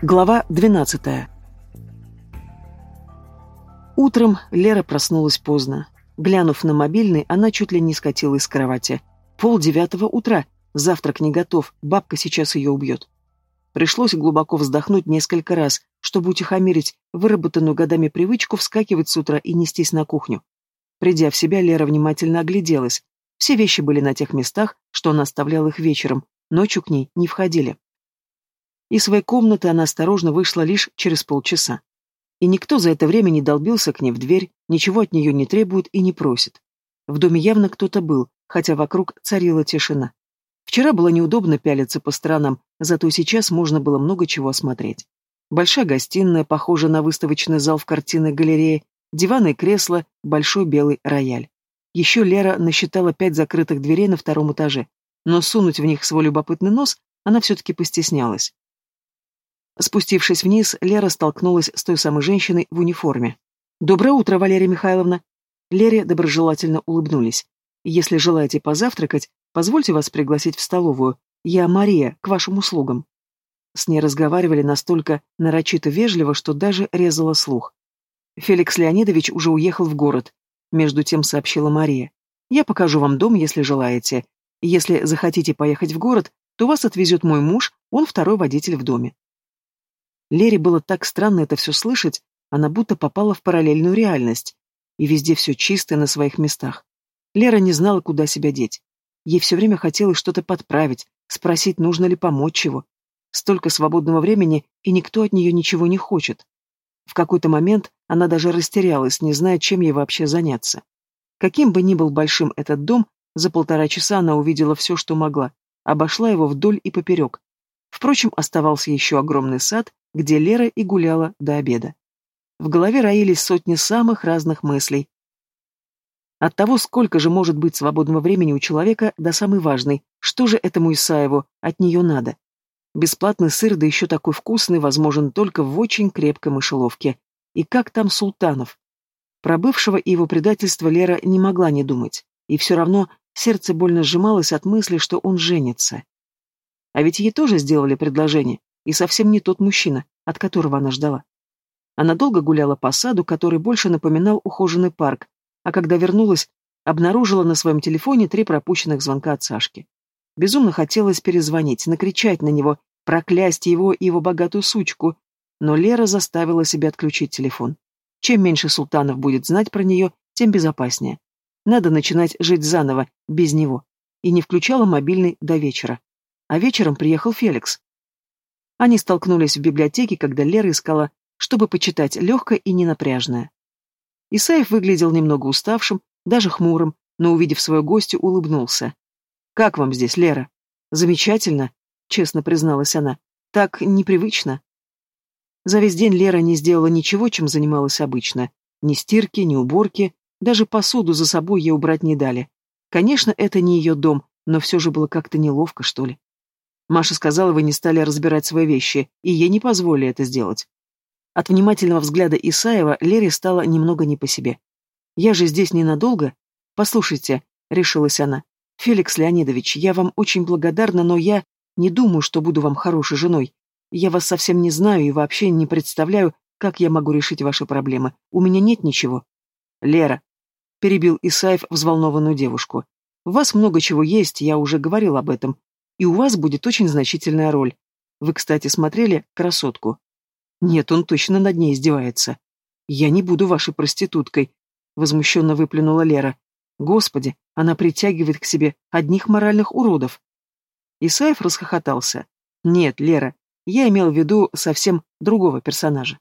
Глава 12. Утром Лера проснулась поздно. Глянув на мобильный, она чуть ли не скатилась с кровати. Пол девятого утра. Завтрак не готов, бабка сейчас ее убьет. Пришлось глубоко вздохнуть несколько раз, чтобы утихомирить выработанную годами привычку вскакивать с утра и нестись на кухню. Придя в себя, Лера внимательно огляделась. Все вещи были на тех местах, что она оставляла их вечером, ночью к ней не входили. Из своей комнаты она осторожно вышла лишь через полчаса. И никто за это время не долбился к ней в дверь, ничего от нее не требует и не просит. В доме явно кто-то был, хотя вокруг царила тишина. Вчера было неудобно пялиться по сторонам, зато сейчас можно было много чего осмотреть. Большая гостиная, похожая на выставочный зал в картинной галерее, диваны и кресла, большой белый рояль. Еще Лера насчитала пять закрытых дверей на втором этаже, но сунуть в них свой любопытный нос она все-таки постеснялась. Спустившись вниз, Лера столкнулась с той самой женщиной в униформе. «Доброе утро, Валерия Михайловна!» Лере доброжелательно улыбнулись. «Если желаете позавтракать, позвольте вас пригласить в столовую. Я Мария, к вашим услугам». С ней разговаривали настолько нарочито вежливо, что даже резала слух. Феликс Леонидович уже уехал в город. Между тем сообщила Мария. «Я покажу вам дом, если желаете. Если захотите поехать в город, то вас отвезет мой муж, он второй водитель в доме. Лере было так странно это все слышать, она будто попала в параллельную реальность. И везде все чисто на своих местах. Лера не знала, куда себя деть. Ей все время хотелось что-то подправить, спросить, нужно ли помочь чего. Столько свободного времени, и никто от нее ничего не хочет. В какой-то момент она даже растерялась, не зная, чем ей вообще заняться. Каким бы ни был большим этот дом, за полтора часа она увидела все, что могла, обошла его вдоль и поперек. Впрочем, оставался еще огромный сад, где Лера и гуляла до обеда. В голове роились сотни самых разных мыслей. От того, сколько же может быть свободного времени у человека, до самой важной, что же этому Исаеву от нее надо. Бесплатный сыр, да еще такой вкусный, возможен только в очень крепкой мышеловке. И как там Султанов? Про бывшего и его предательство Лера не могла не думать. И все равно сердце больно сжималось от мысли, что он женится. А ведь ей тоже сделали предложение и совсем не тот мужчина, от которого она ждала. Она долго гуляла по саду, который больше напоминал ухоженный парк, а когда вернулась, обнаружила на своем телефоне три пропущенных звонка от Сашки. Безумно хотелось перезвонить, накричать на него, проклясть его и его богатую сучку, но Лера заставила себя отключить телефон. Чем меньше султанов будет знать про нее, тем безопаснее. Надо начинать жить заново, без него. И не включала мобильный до вечера. А вечером приехал Феликс. Они столкнулись в библиотеке, когда Лера искала, чтобы почитать легкое и ненапряжное. Исаев выглядел немного уставшим, даже хмурым, но, увидев свою гостью, улыбнулся. «Как вам здесь, Лера?» «Замечательно», — честно призналась она. «Так непривычно». За весь день Лера не сделала ничего, чем занималась обычно. Ни стирки, ни уборки, даже посуду за собой ей убрать не дали. Конечно, это не ее дом, но все же было как-то неловко, что ли. Маша сказала, вы не стали разбирать свои вещи, и ей не позволили это сделать. От внимательного взгляда Исаева Лере стало немного не по себе. «Я же здесь ненадолго?» «Послушайте», — решилась она. «Феликс Леонидович, я вам очень благодарна, но я не думаю, что буду вам хорошей женой. Я вас совсем не знаю и вообще не представляю, как я могу решить ваши проблемы. У меня нет ничего». «Лера», — перебил Исаев взволнованную девушку. «У вас много чего есть, я уже говорил об этом, и у вас будет очень значительная роль. Вы, кстати, смотрели «Красотку»?» Нет, он точно над ней издевается. Я не буду вашей проституткой, возмущенно выплюнула Лера. Господи, она притягивает к себе одних моральных уродов. Исаев расхохотался. Нет, Лера, я имел в виду совсем другого персонажа.